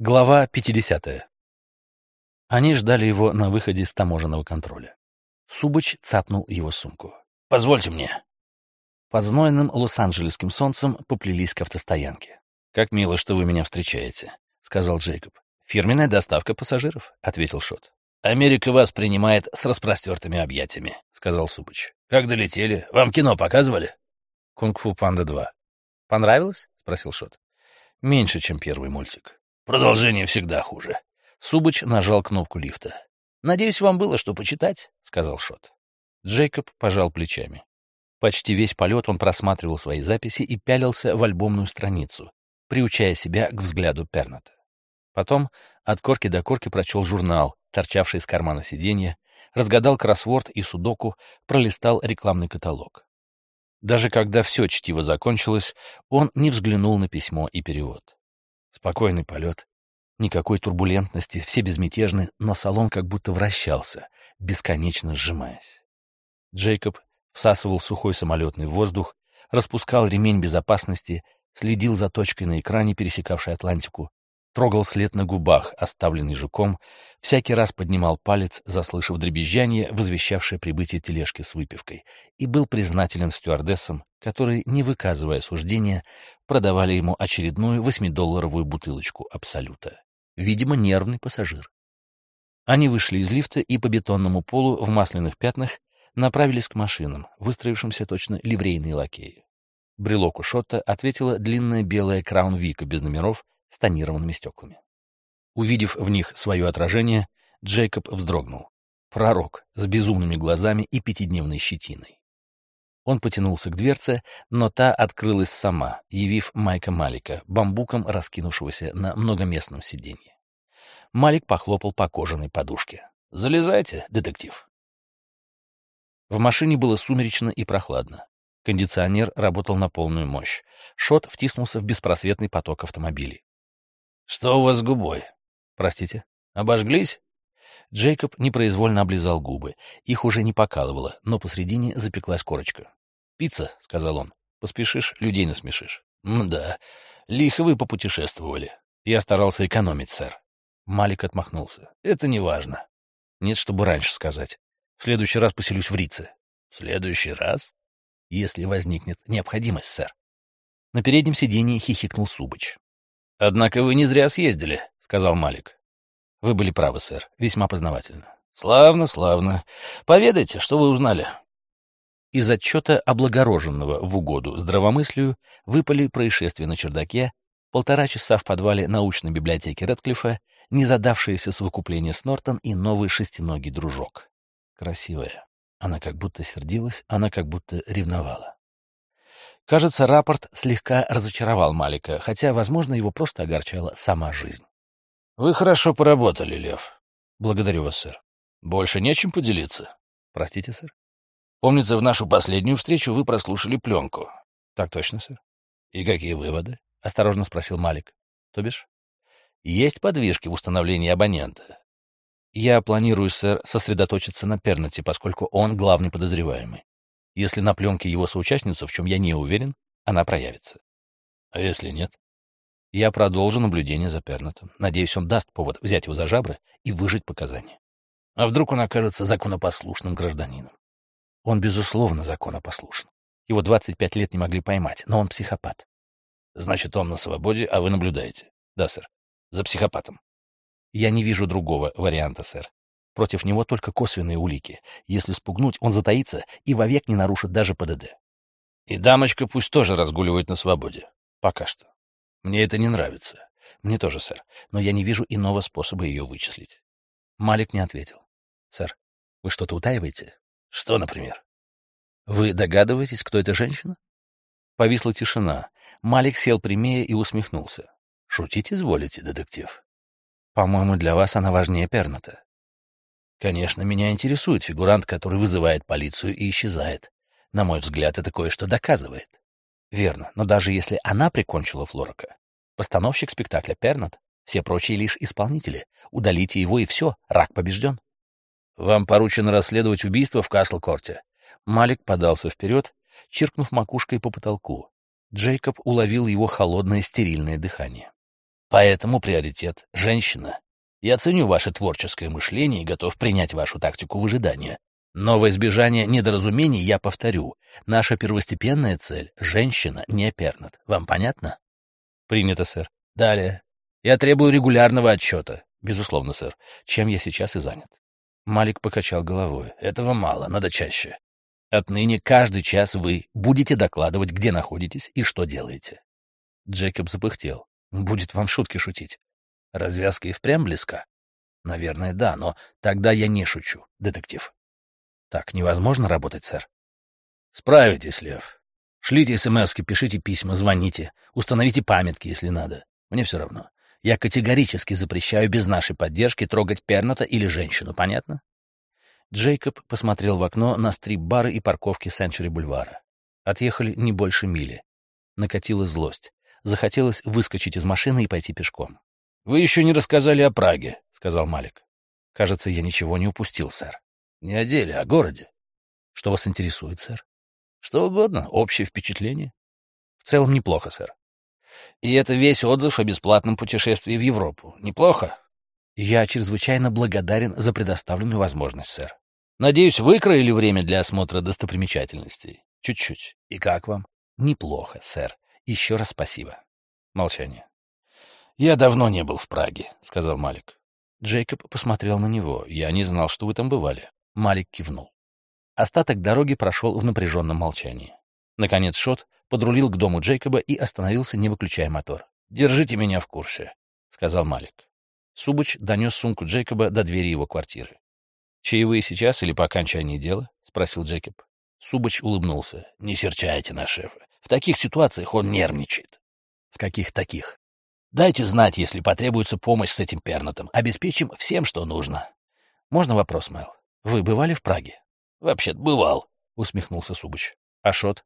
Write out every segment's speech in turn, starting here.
Глава 50. Они ждали его на выходе с таможенного контроля. Субыч цапнул его сумку. «Позвольте мне». Под знойным лос-анджелесским солнцем поплелись к автостоянке. «Как мило, что вы меня встречаете», — сказал Джейкоб. «Фирменная доставка пассажиров», — ответил Шот. «Америка вас принимает с распростертыми объятиями», — сказал Субыч. «Как долетели? Вам кино показывали?» «Кунг-фу Панда 2». «Понравилось?» — спросил Шот. «Меньше, чем первый мультик». Продолжение всегда хуже. Субыч нажал кнопку лифта. «Надеюсь, вам было что почитать», — сказал Шот. Джейкоб пожал плечами. Почти весь полет он просматривал свои записи и пялился в альбомную страницу, приучая себя к взгляду Перната. Потом от корки до корки прочел журнал, торчавший из кармана сиденья, разгадал кроссворд и судоку, пролистал рекламный каталог. Даже когда все чтиво закончилось, он не взглянул на письмо и перевод. Спокойный полет. Никакой турбулентности, все безмятежны, но салон как будто вращался, бесконечно сжимаясь. Джейкоб всасывал сухой самолетный воздух, распускал ремень безопасности, следил за точкой на экране, пересекавшей Атлантику, трогал след на губах, оставленный жуком, всякий раз поднимал палец, заслышав дребезжание, возвещавшее прибытие тележки с выпивкой, и был признателен стюардессам, которые, не выказывая суждения, продавали ему очередную восьмидолларовую бутылочку Абсолюта. Видимо, нервный пассажир. Они вышли из лифта и по бетонному полу в масляных пятнах направились к машинам, выстроившимся точно ливрейные лакеи. Брелок у Шотта ответила длинная белая Краун Вика без номеров с тонированными стеклами. Увидев в них свое отражение, Джейкоб вздрогнул. Пророк с безумными глазами и пятидневной щетиной. Он потянулся к дверце, но та открылась сама, явив Майка Малика, бамбуком раскинувшегося на многоместном сиденье. Малик похлопал по кожаной подушке. «Залезайте, детектив». В машине было сумеречно и прохладно. Кондиционер работал на полную мощь. Шот втиснулся в беспросветный поток автомобилей. «Что у вас с губой?» «Простите?» «Обожглись?» Джейкоб непроизвольно облизал губы. Их уже не покалывало, но посредине запеклась корочка. «Пицца», — сказал он. «Поспешишь, людей насмешишь». «Мда, лихо вы попутешествовали. Я старался экономить, сэр». Малик отмахнулся. «Это не важно. Нет, чтобы раньше сказать. В следующий раз поселюсь в Рице». «В следующий раз?» «Если возникнет необходимость, сэр». На переднем сиденье хихикнул Субыч. «Однако вы не зря съездили», — сказал Малик. Вы были правы, сэр. Весьма познавательно. Славно, славно. Поведайте, что вы узнали. Из отчета облагороженного в угоду здравомыслию выпали происшествия на чердаке, полтора часа в подвале научной библиотеки Рэдклиффа, незадавшееся совокупление с Нортон и новый шестиногий дружок. Красивая. Она как будто сердилась, она как будто ревновала. Кажется, рапорт слегка разочаровал Малика, хотя, возможно, его просто огорчала сама жизнь. Вы хорошо поработали, Лев. Благодарю вас, сэр. Больше нечем поделиться. Простите, сэр. Помнится, в нашу последнюю встречу вы прослушали пленку. Так точно, сэр. И какие выводы? Осторожно спросил Малик. То бишь? Есть подвижки в установлении абонента. Я планирую, сэр, сосредоточиться на Пернете, поскольку он главный подозреваемый. Если на пленке его соучастница, в чем я не уверен, она проявится. А если нет? Я продолжу наблюдение за Пернетом. Надеюсь, он даст повод взять его за жабры и выжить показания. А вдруг он окажется законопослушным гражданином? Он, безусловно, законопослушен. Его 25 лет не могли поймать, но он психопат. Значит, он на свободе, а вы наблюдаете. Да, сэр. За психопатом. Я не вижу другого варианта, сэр. Против него только косвенные улики. Если спугнуть, он затаится и вовек не нарушит даже ПДД. И дамочка пусть тоже разгуливает на свободе. Пока что. Мне это не нравится. Мне тоже, сэр. Но я не вижу иного способа ее вычислить. Малик не ответил. Сэр, вы что-то утаиваете? Что, например? Вы догадываетесь, кто эта женщина? Повисла тишина. Малик сел прямее и усмехнулся. Шутить изволите, детектив? По-моему, для вас она важнее Перната. Конечно, меня интересует фигурант, который вызывает полицию и исчезает. На мой взгляд, это кое-что доказывает. Верно, но даже если она прикончила Флорака, постановщик спектакля Пернат, все прочие лишь исполнители. Удалите его, и все, рак побежден. Вам поручено расследовать убийство в Касл-Корте. Малик подался вперед, чиркнув макушкой по потолку. Джейкоб уловил его холодное стерильное дыхание. Поэтому приоритет — женщина. Я ценю ваше творческое мышление и готов принять вашу тактику выжидания. Но во избежание недоразумений я повторю. Наша первостепенная цель — женщина, не Пернат. Вам понятно? Принято, сэр. Далее. Я требую регулярного отчета. Безусловно, сэр. Чем я сейчас и занят. Малик покачал головой. Этого мало, надо чаще. Отныне каждый час вы будете докладывать, где находитесь и что делаете. Джейкоб запыхтел. Будет вам шутки шутить. Развязка и впрямь близка? Наверное, да, но тогда я не шучу, детектив. Так невозможно работать, сэр. Справитесь, Лев. Шлите смс пишите письма, звоните, установите памятки, если надо. Мне все равно. Я категорически запрещаю без нашей поддержки трогать Перната или женщину, понятно? Джейкоб посмотрел в окно на стрип-бары и парковки Сенчури-бульвара. Отъехали не больше мили. Накатила злость. Захотелось выскочить из машины и пойти пешком. «Вы еще не рассказали о Праге», — сказал Малик. «Кажется, я ничего не упустил, сэр». «Не о деле, а о городе». «Что вас интересует, сэр?» «Что угодно. Общее впечатление». «В целом неплохо, сэр». «И это весь отзыв о бесплатном путешествии в Европу. Неплохо?» «Я чрезвычайно благодарен за предоставленную возможность, сэр. Надеюсь, выкроили время для осмотра достопримечательностей?» «Чуть-чуть. И как вам?» «Неплохо, сэр. Еще раз спасибо». Молчание. «Я давно не был в Праге», — сказал Малик. Джейкоб посмотрел на него. «Я не знал, что вы там бывали». Малик кивнул. Остаток дороги прошел в напряженном молчании. Наконец Шот подрулил к дому Джейкоба и остановился, не выключая мотор. «Держите меня в курсе», — сказал Малик. Субач донес сумку Джейкоба до двери его квартиры. «Чаевые сейчас или по окончании дела?» — спросил Джейкоб. Субач улыбнулся. «Не серчайте на шефа. В таких ситуациях он нервничает». «В каких таких?» Дайте знать, если потребуется помощь с этим пернатом. Обеспечим всем, что нужно. Можно вопрос, Мэл? Вы бывали в Праге? Вообще-то бывал, усмехнулся Субыч. А Шот?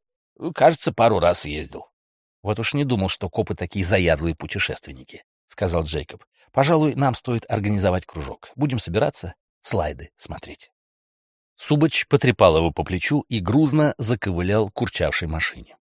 Кажется, пару раз ездил. Вот уж не думал, что копы такие заядлые путешественники, сказал Джейкоб. Пожалуй, нам стоит организовать кружок. Будем собираться, слайды смотреть. Субач потрепал его по плечу и грузно заковылял к курчавшей машине.